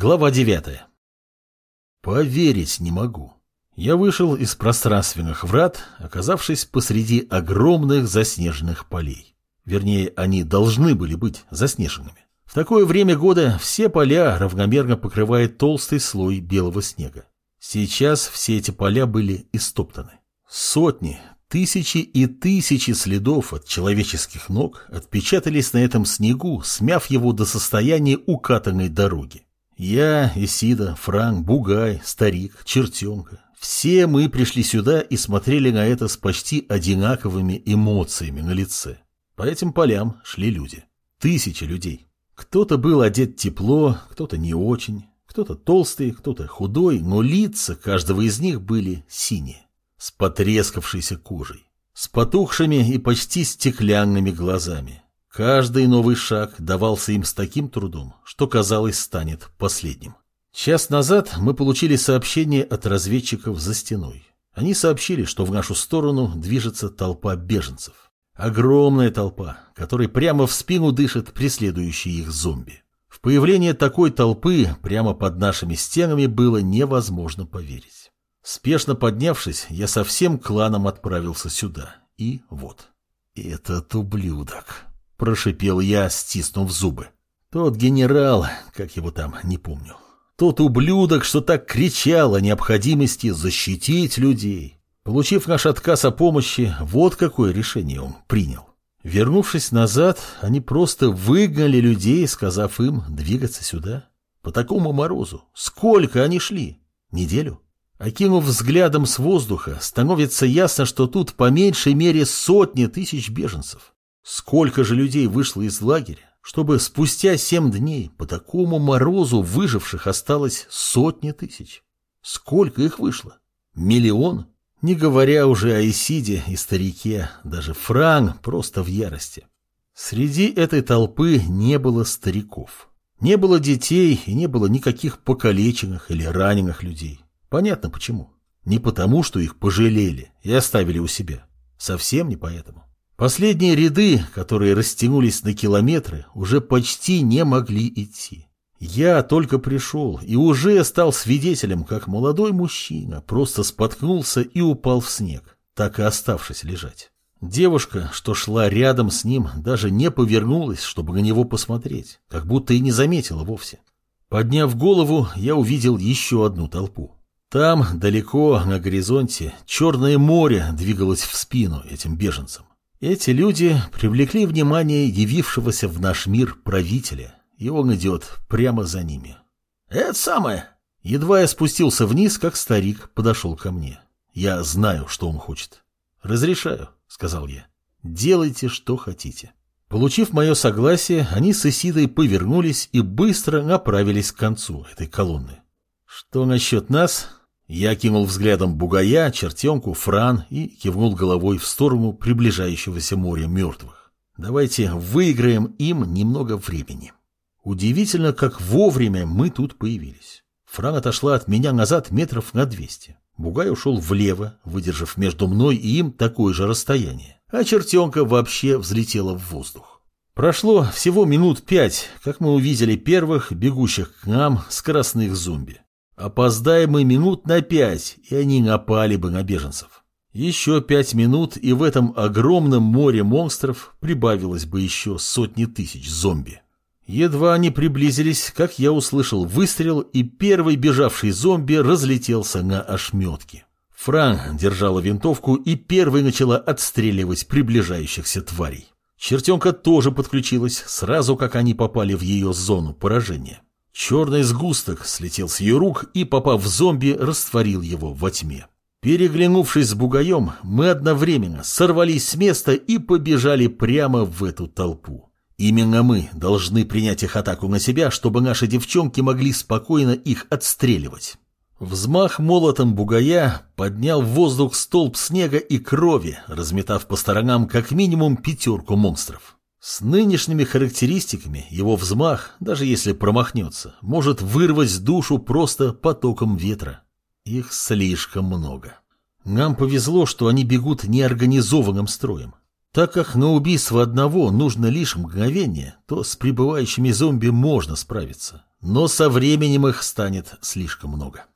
Глава 9. Поверить не могу. Я вышел из пространственных врат, оказавшись посреди огромных заснеженных полей. Вернее, они должны были быть заснеженными. В такое время года все поля равномерно покрывает толстый слой белого снега. Сейчас все эти поля были истоптаны. Сотни, тысячи и тысячи следов от человеческих ног отпечатались на этом снегу, смяв его до состояния укатанной дороги. Я, Исида, Франк, Бугай, Старик, Чертенка. Все мы пришли сюда и смотрели на это с почти одинаковыми эмоциями на лице. По этим полям шли люди. Тысячи людей. Кто-то был одет тепло, кто-то не очень, кто-то толстый, кто-то худой, но лица каждого из них были синие, с потрескавшейся кожей, с потухшими и почти стеклянными глазами. Каждый новый шаг давался им с таким трудом, что, казалось, станет последним. Час назад мы получили сообщение от разведчиков за стеной. Они сообщили, что в нашу сторону движется толпа беженцев. Огромная толпа, которой прямо в спину дышат преследующие их зомби. В появление такой толпы прямо под нашими стенами было невозможно поверить. Спешно поднявшись, я со всем кланом отправился сюда. И вот. Этот ублюдок. Прошипел я, стиснув зубы. Тот генерал, как его там, не помню. Тот ублюдок, что так кричал о необходимости защитить людей. Получив наш отказ о помощи, вот какое решение он принял. Вернувшись назад, они просто выгнали людей, сказав им двигаться сюда. По такому морозу. Сколько они шли? Неделю? Окинув взглядом с воздуха, становится ясно, что тут по меньшей мере сотни тысяч беженцев. Сколько же людей вышло из лагеря, чтобы спустя семь дней по такому морозу выживших осталось сотни тысяч? Сколько их вышло? Миллион? Не говоря уже о Исиде и старике, даже Фран просто в ярости. Среди этой толпы не было стариков. Не было детей и не было никаких покалеченных или раненых людей. Понятно почему. Не потому, что их пожалели и оставили у себя. Совсем не поэтому. Последние ряды, которые растянулись на километры, уже почти не могли идти. Я только пришел и уже стал свидетелем, как молодой мужчина просто споткнулся и упал в снег, так и оставшись лежать. Девушка, что шла рядом с ним, даже не повернулась, чтобы на него посмотреть, как будто и не заметила вовсе. Подняв голову, я увидел еще одну толпу. Там, далеко, на горизонте, Черное море двигалось в спину этим беженцам. Эти люди привлекли внимание явившегося в наш мир правителя, и он идет прямо за ними. «Это самое!» Едва я спустился вниз, как старик подошел ко мне. Я знаю, что он хочет. «Разрешаю», — сказал я. «Делайте, что хотите». Получив мое согласие, они с Исидой повернулись и быстро направились к концу этой колонны. «Что насчет нас?» Я кинул взглядом бугая, чертенку, фран и кивнул головой в сторону приближающегося моря мертвых. Давайте выиграем им немного времени. Удивительно, как вовремя мы тут появились. Фран отошла от меня назад метров на двести. Бугай ушел влево, выдержав между мной и им такое же расстояние. А чертенка вообще взлетела в воздух. Прошло всего минут пять, как мы увидели первых, бегущих к нам, скоростных зомби. Опоздаем мы минут на пять, и они напали бы на беженцев. Еще пять минут, и в этом огромном море монстров прибавилось бы еще сотни тысяч зомби. Едва они приблизились, как я услышал выстрел, и первый бежавший зомби разлетелся на ошметки. Фран держала винтовку и первой начала отстреливать приближающихся тварей. Чертенка тоже подключилась, сразу как они попали в ее зону поражения. Черный сгусток слетел с ее рук и, попав в зомби, растворил его во тьме. Переглянувшись с бугаем, мы одновременно сорвались с места и побежали прямо в эту толпу. Именно мы должны принять их атаку на себя, чтобы наши девчонки могли спокойно их отстреливать. Взмах молотом бугая поднял в воздух столб снега и крови, разметав по сторонам как минимум пятерку монстров. С нынешними характеристиками его взмах, даже если промахнется, может вырвать душу просто потоком ветра. Их слишком много. Нам повезло, что они бегут неорганизованным строем. Так как на убийство одного нужно лишь мгновение, то с прибывающими зомби можно справиться. но со временем их станет слишком много.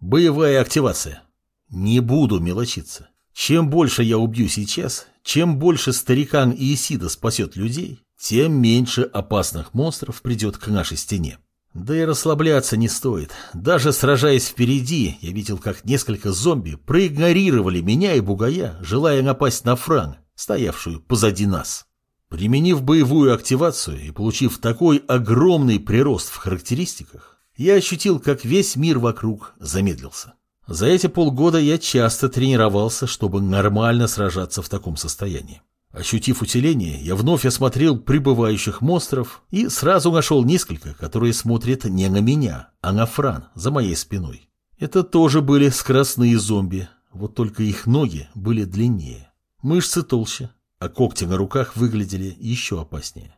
Боевая активация. Не буду мелочиться. Чем больше я убью сейчас, чем больше старикан и Исида спасет людей, тем меньше опасных монстров придет к нашей стене. Да и расслабляться не стоит. Даже сражаясь впереди, я видел, как несколько зомби проигнорировали меня и бугая, желая напасть на Фран, стоявшую позади нас. Применив боевую активацию и получив такой огромный прирост в характеристиках, я ощутил, как весь мир вокруг замедлился. За эти полгода я часто тренировался, чтобы нормально сражаться в таком состоянии. Ощутив усиление, я вновь осмотрел прибывающих монстров и сразу нашел несколько, которые смотрят не на меня, а на Фран за моей спиной. Это тоже были скоростные зомби, вот только их ноги были длиннее, мышцы толще, а когти на руках выглядели еще опаснее.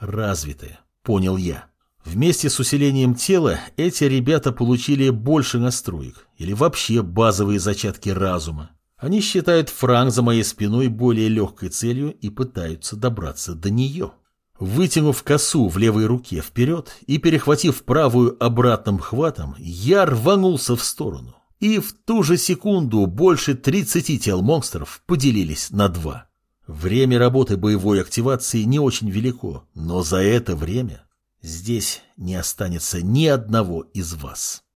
Развитые, понял я. Вместе с усилением тела эти ребята получили больше настроек или вообще базовые зачатки разума. Они считают франк за моей спиной более легкой целью и пытаются добраться до нее. Вытянув косу в левой руке вперед и перехватив правую обратным хватом, я рванулся в сторону. И в ту же секунду больше 30 тел монстров поделились на два. Время работы боевой активации не очень велико, но за это время здесь не останется ни одного из вас.